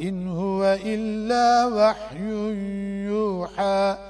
إن هو إلا وحي يوحى.